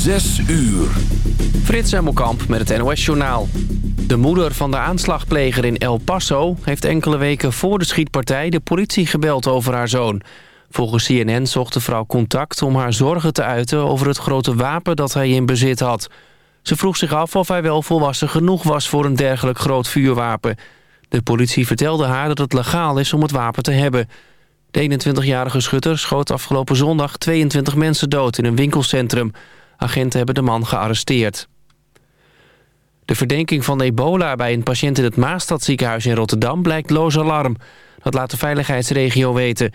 Zes uur. Frits Hemmelkamp met het NOS-journaal. De moeder van de aanslagpleger in El Paso... heeft enkele weken voor de schietpartij de politie gebeld over haar zoon. Volgens CNN zocht de vrouw contact om haar zorgen te uiten... over het grote wapen dat hij in bezit had. Ze vroeg zich af of hij wel volwassen genoeg was voor een dergelijk groot vuurwapen. De politie vertelde haar dat het legaal is om het wapen te hebben... De 21-jarige schutter schoot afgelopen zondag 22 mensen dood in een winkelcentrum. Agenten hebben de man gearresteerd. De verdenking van ebola bij een patiënt in het Maastadziekenhuis in Rotterdam blijkt loos alarm. Dat laat de veiligheidsregio weten.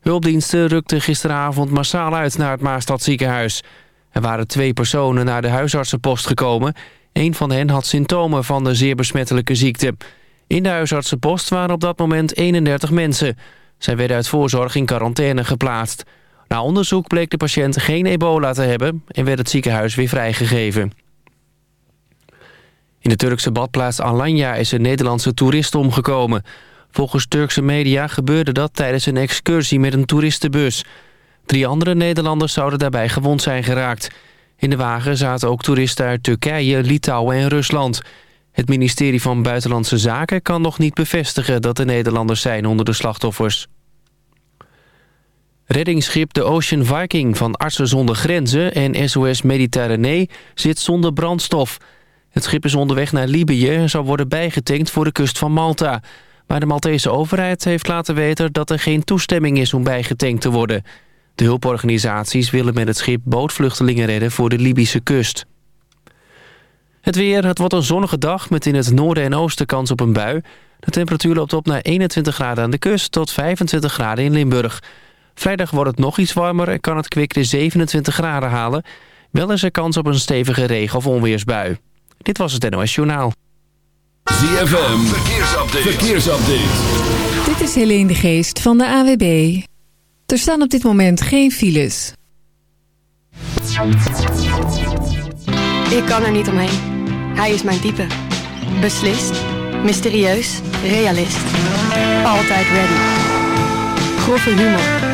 Hulpdiensten rukten gisteravond massaal uit naar het Maastadziekenhuis. Er waren twee personen naar de huisartsenpost gekomen. Een van hen had symptomen van de zeer besmettelijke ziekte. In de huisartsenpost waren op dat moment 31 mensen. Zij werden uit voorzorg in quarantaine geplaatst. Na onderzoek bleek de patiënt geen ebola te hebben... en werd het ziekenhuis weer vrijgegeven. In de Turkse badplaats Alanya is een Nederlandse toerist omgekomen. Volgens Turkse media gebeurde dat tijdens een excursie met een toeristenbus. Drie andere Nederlanders zouden daarbij gewond zijn geraakt. In de wagen zaten ook toeristen uit Turkije, Litouwen en Rusland... Het ministerie van Buitenlandse Zaken kan nog niet bevestigen... dat de Nederlanders zijn onder de slachtoffers. Reddingsschip de Ocean Viking van Artsen zonder Grenzen en SOS Mediterranee zit zonder brandstof. Het schip is onderweg naar Libië en zou worden bijgetankt voor de kust van Malta. Maar de Maltese overheid heeft laten weten dat er geen toestemming is om bijgetankt te worden. De hulporganisaties willen met het schip bootvluchtelingen redden voor de Libische kust. Het weer, het wordt een zonnige dag met in het noorden en oosten kans op een bui. De temperatuur loopt op naar 21 graden aan de kust tot 25 graden in Limburg. Vrijdag wordt het nog iets warmer en kan het kwik de 27 graden halen. Wel is er kans op een stevige regen- of onweersbui. Dit was het NOS Journaal. ZFM, verkeersupdate. verkeersupdate. Dit is Helene de Geest van de AWB. Er staan op dit moment geen files. Ik kan er niet omheen. Hij is mijn type. Beslist, mysterieus, realist. Altijd ready. Grove humor,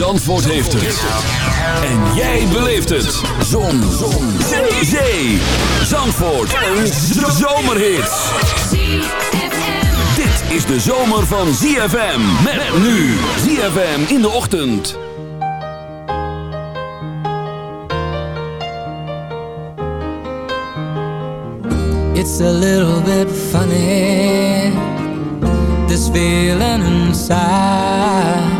Zandvoort heeft het. En jij beleeft het. Zon. Zon. Zee. Zee. Zandvoort. Een zomerhit. Dit is de zomer van ZFM. Met nu. ZFM in de ochtend. It's a little bit funny. This inside.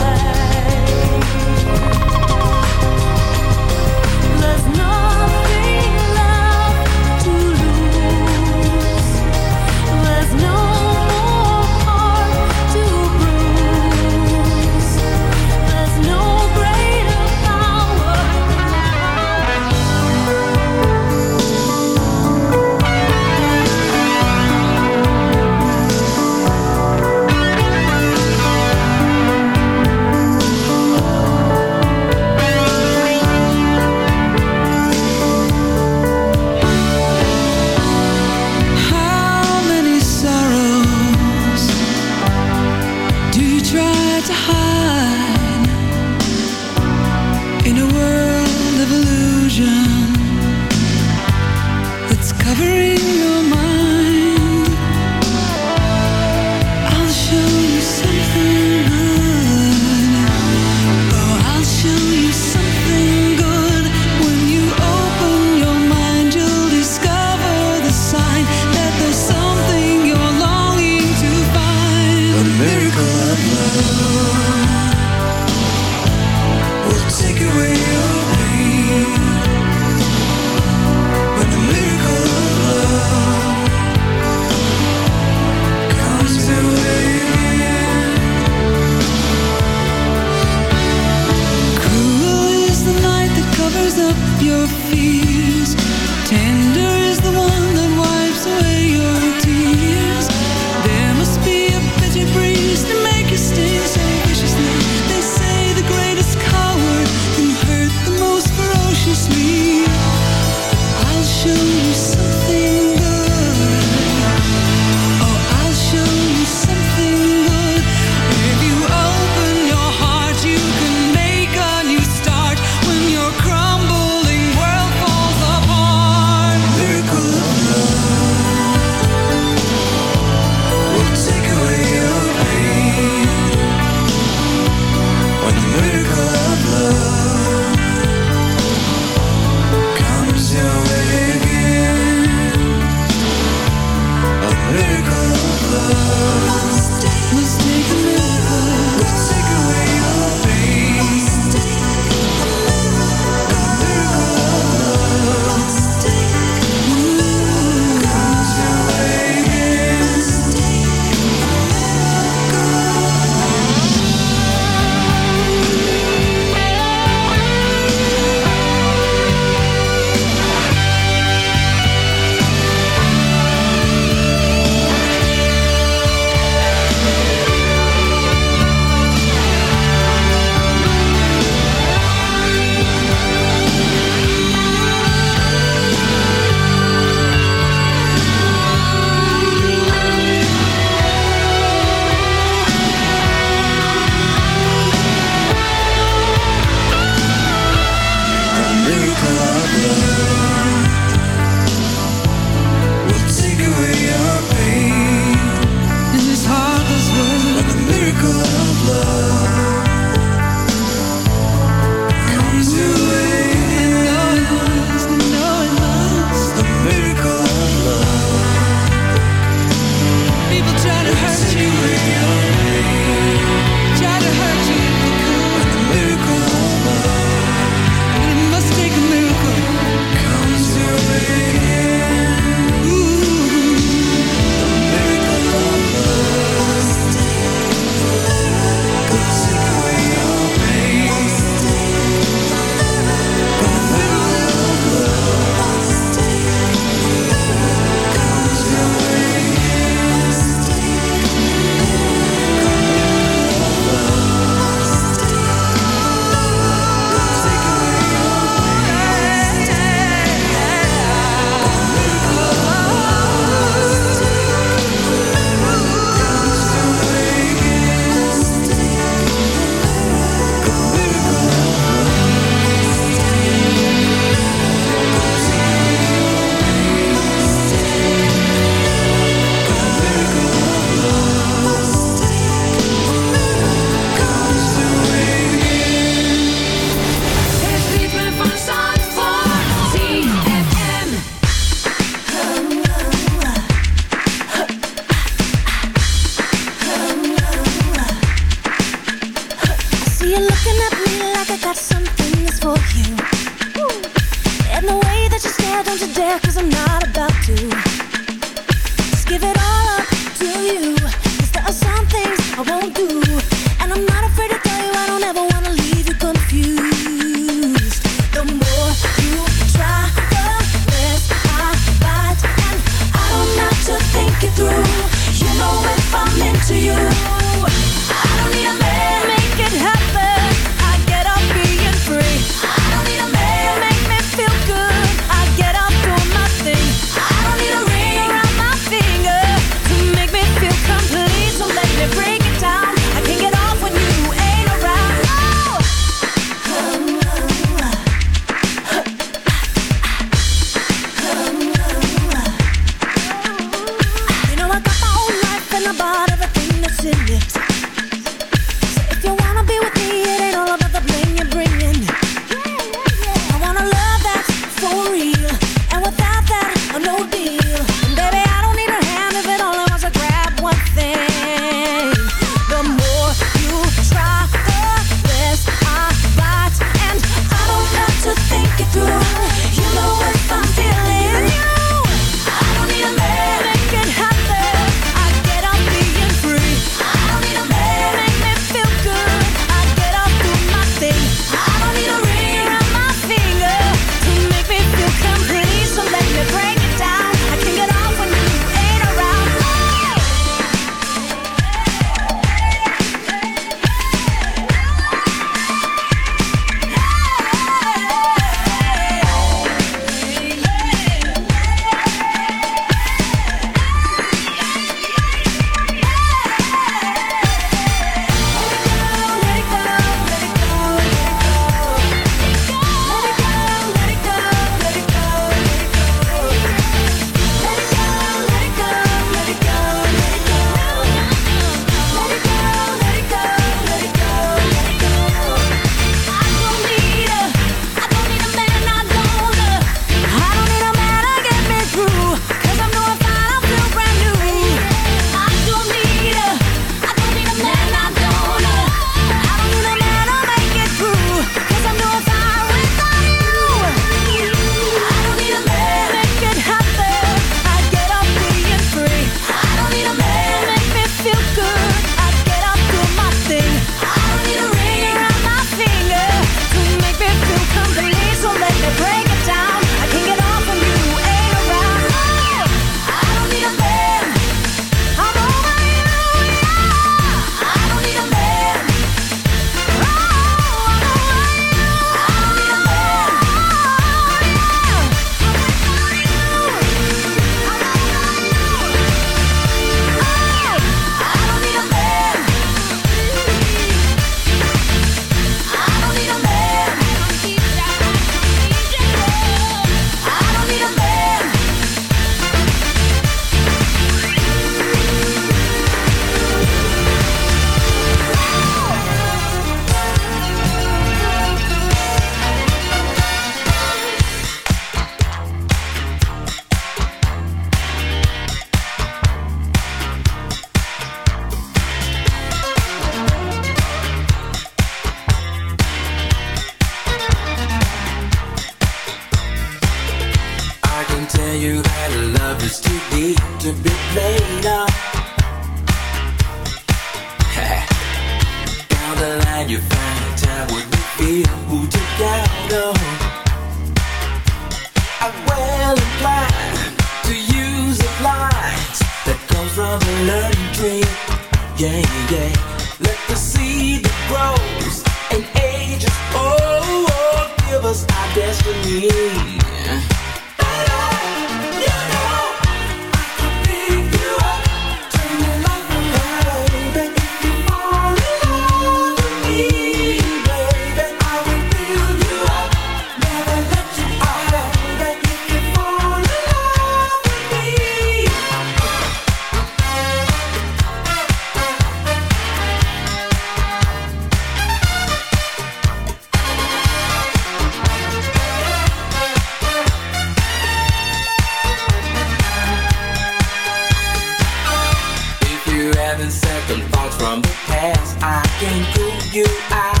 Can't cool you out.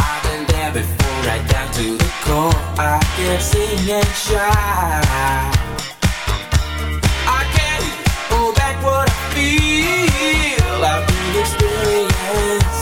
I've been there before, right down to the core. I can't sing and shout. I can't hold back what I feel. I've been experienced.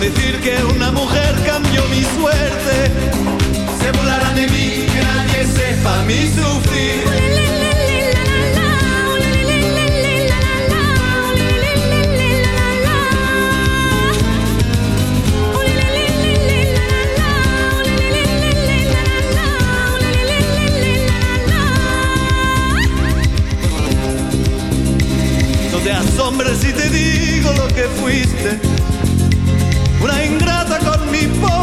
decir que una mujer cambió mi suerte. Se burlarán de mí, que nadie sepa mi sufrir. No te asombres si te digo lo que fuiste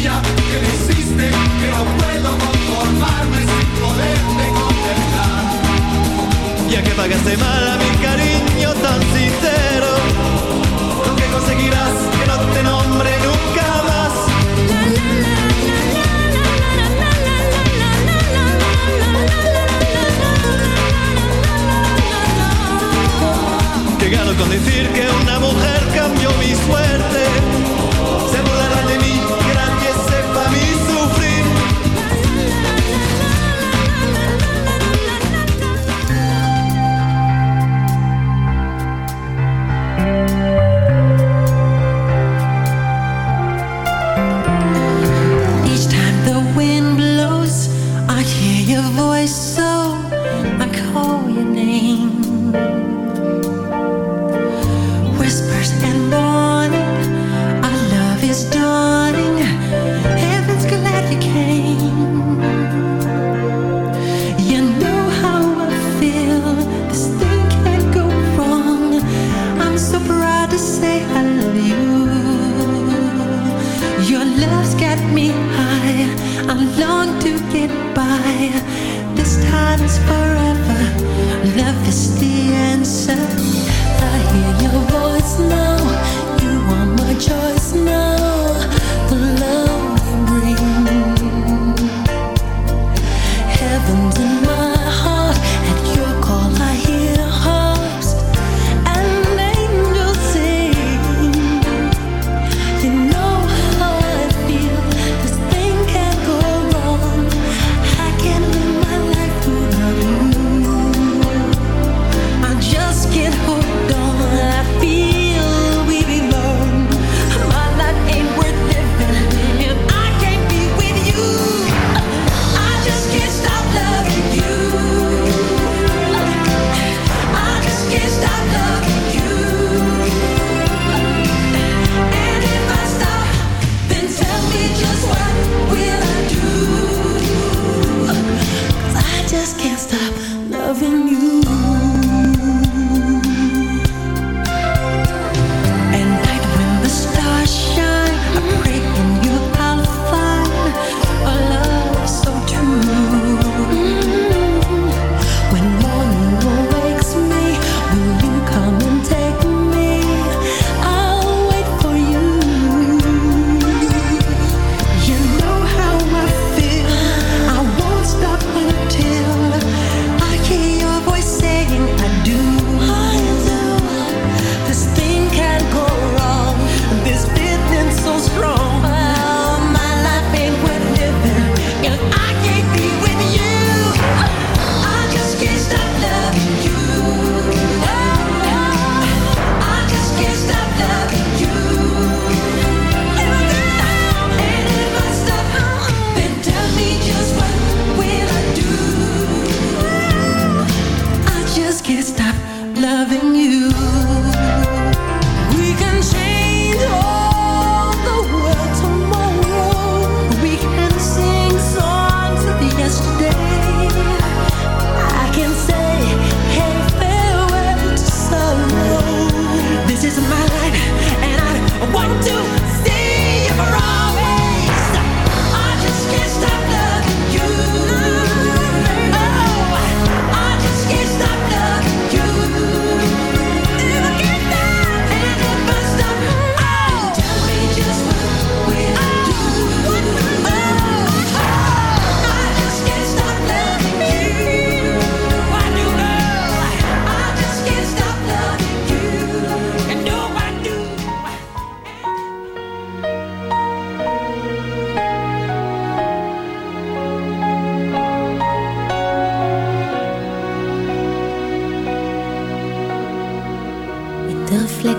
Mía, que me hiciste que no puedo conformarme sin poderte contemplar. Ya que pagaste mal a mi cariño tan sincero, lo que conseguirás que no te nombre nunca más. Que gano con decir que una mujer cambió mi suerte.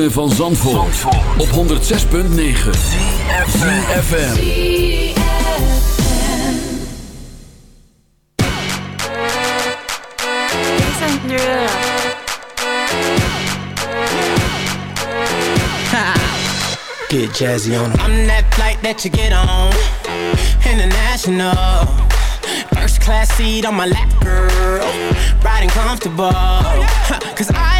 ritme van Zandvoort, op 106.9 CFFM Get jazzy on 'em. I'm that flight that you get on. International. First class seat on my lap, girl. Riding comfortable. Cause I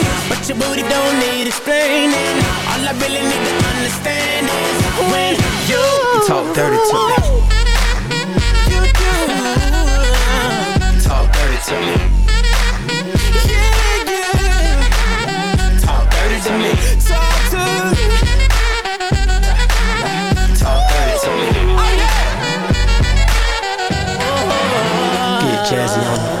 your booty don't need explaining. All I really need to understand is when you, talk dirty to me. Talk dirty to me. Yeah, yeah. Talk dirty to me. Talk to me. Talk dirty to me. Oh, Get jazzy on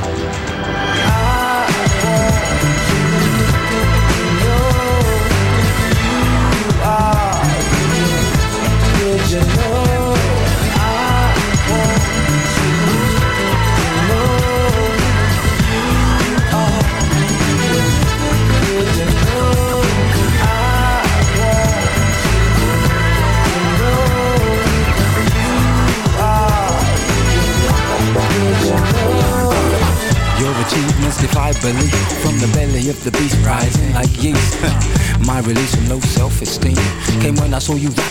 I you rapping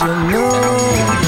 You know?